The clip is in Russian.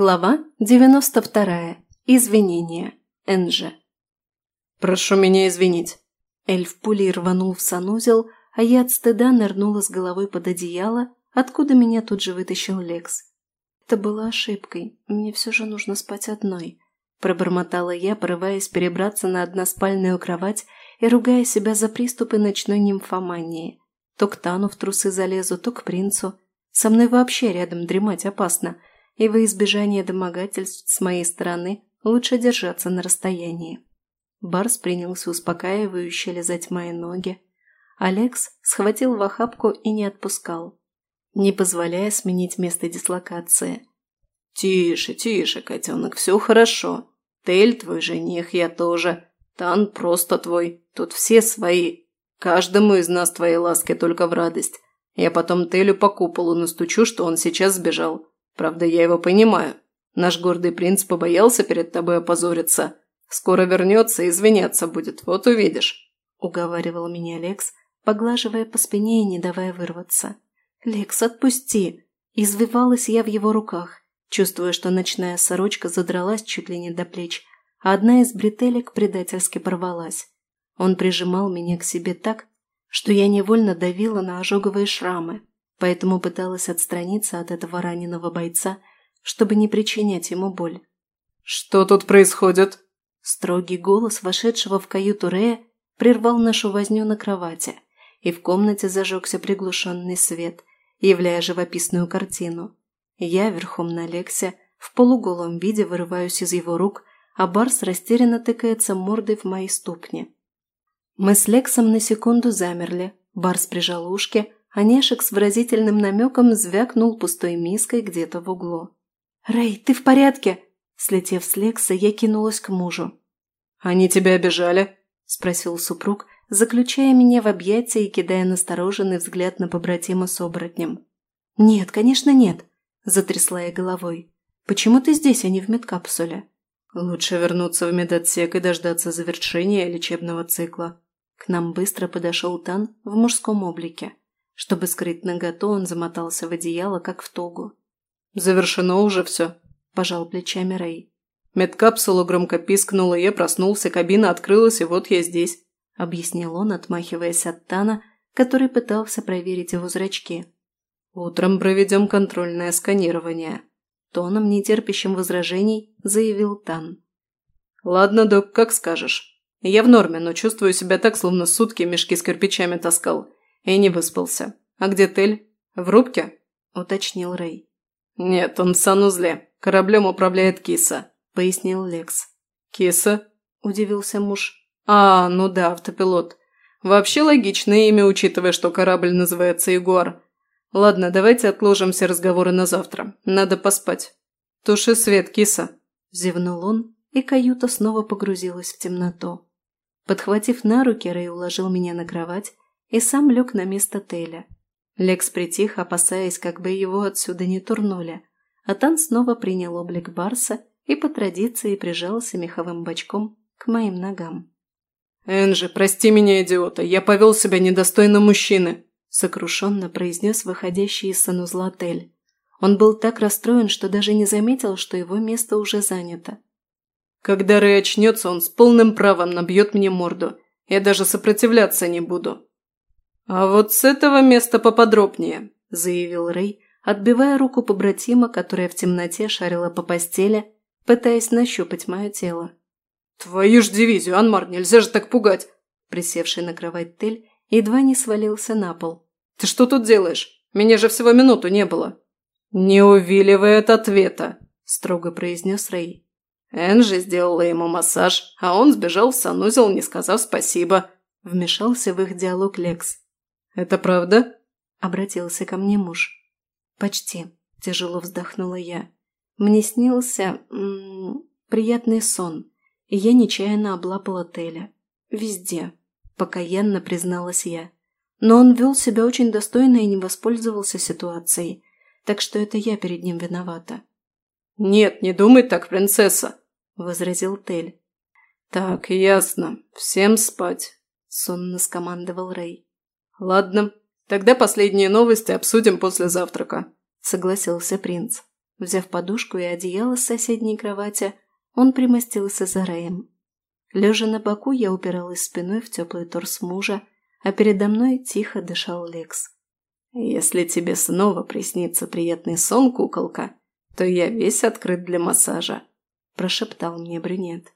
Глава 92. Извинения. Энджи. «Прошу меня извинить». Эльф пулей рванул в санузел, а я от стыда нырнула с головой под одеяло, откуда меня тут же вытащил Лекс. Это было ошибкой, мне все же нужно спать одной. Пробормотала я, порываясь перебраться на односпальную кровать и ругая себя за приступы ночной нимфомании. То к Тану в трусы залезу, то к принцу. Со мной вообще рядом дремать опасно – и во избежание домогательств с моей стороны лучше держаться на расстоянии. Барс принялся успокаивающе лизать мои ноги. Алекс схватил в охапку и не отпускал, не позволяя сменить место дислокации. «Тише, тише, котенок, все хорошо. Тель твой жених, я тоже. Тан просто твой, тут все свои. Каждому из нас твои ласки только в радость. Я потом Телю по куполу настучу, что он сейчас сбежал. Правда, я его понимаю. Наш гордый принц побоялся перед тобой опозориться. Скоро вернется и извиняться будет, вот увидишь», – уговаривал меня Лекс, поглаживая по спине и не давая вырваться. «Лекс, отпусти!» Извивалась я в его руках, чувствуя, что ночная сорочка задралась чуть ли не до плеч, а одна из бретелек предательски порвалась. Он прижимал меня к себе так, что я невольно давила на ожоговые шрамы, поэтому пыталась отстраниться от этого раненого бойца, чтобы не причинять ему боль. «Что тут происходит?» Строгий голос вошедшего в каюту Рея прервал нашу возню на кровати, и в комнате зажегся приглушенный свет, являя живописную картину. Я верхом на Лексе, в полуголом виде вырываюсь из его рук, а Барс растерянно тыкается мордой в мои ступни. Мы с Лексом на секунду замерли, Барс прижал ушки, а Нешек с выразительным намеком звякнул пустой миской где-то в углу. «Рэй, ты в порядке?» Слетев с Лекса, я кинулась к мужу. «Они тебя обижали?» – спросил супруг, заключая меня в объятия и кидая настороженный взгляд на побратима с оборотнем. «Нет, конечно, нет», – затрясла я головой. «Почему ты здесь, а не в медкапсуле?» «Лучше вернуться в медотсек и дождаться завершения лечебного цикла». К нам быстро подошел Тан в мужском облике. Чтобы скрыть наготу, он замотался в одеяло, как в тогу. «Завершено уже все», – пожал плечами Рэй. Медкапсула громко пискнула, я проснулся, кабина открылась, и вот я здесь», – объяснил он, отмахиваясь от Тана, который пытался проверить его зрачки. «Утром проведем контрольное сканирование», – тоном, нетерпящим возражений, заявил Тан. «Ладно, док, как скажешь. Я в норме, но чувствую себя так, словно сутки мешки с кирпичами таскал. И не выспался. А где Тель? В рубке?» – уточнил Рэй. «Нет, он в санузле. Кораблем управляет киса», – пояснил Лекс. «Киса?» – удивился муж. «А, ну да, автопилот. Вообще логичное имя, учитывая, что корабль называется Ягуар. Ладно, давайте отложим все разговоры на завтра. Надо поспать. Туши свет, киса!» Зевнул он, и каюта снова погрузилась в темноту. Подхватив на руки, Рэй уложил меня на кровать и сам лег на место Теля. Лекс притих, опасаясь, как бы его отсюда не турнули, а Тан снова принял облик Барса и по традиции прижался меховым бочком к моим ногам. «Энджи, прости меня, идиота, я повел себя недостойно мужчины», сокрушенно произнес выходящий из санузла Тель. Он был так расстроен, что даже не заметил, что его место уже занято. «Когда Рэй очнется, он с полным правом набьет мне морду. Я даже сопротивляться не буду. «А вот с этого места поподробнее», – заявил Рэй, отбивая руку побратима, которая в темноте шарила по постели, пытаясь нащупать мое тело. «Твою ж дивизию, Анмар, нельзя же так пугать!» Присевший на кровать Тель едва не свалился на пол. «Ты что тут делаешь? Меня же всего минуту не было!» «Не увиливай от ответа», – строго произнес Рэй. Энджи сделала ему массаж, а он сбежал в санузел, не сказав спасибо. Вмешался в их диалог Лекс. «Это правда?» – обратился ко мне муж. «Почти», – тяжело вздохнула я. «Мне снился... М -м, приятный сон, и я нечаянно облапала Теля. Везде», – покаянно призналась я. Но он вел себя очень достойно и не воспользовался ситуацией, так что это я перед ним виновата. «Нет, не думай так, принцесса», – возразил Тель. «Так, ясно. Всем спать», – сонно скомандовал Рэй. «Ладно, тогда последние новости обсудим после завтрака», – согласился принц. Взяв подушку и одеяло с соседней кровати, он примостился за Рэем. Лежа на боку, я упиралась спиной в теплый торс мужа, а передо мной тихо дышал Лекс. «Если тебе снова приснится приятный сон, куколка, то я весь открыт для массажа», – прошептал мне брюнет.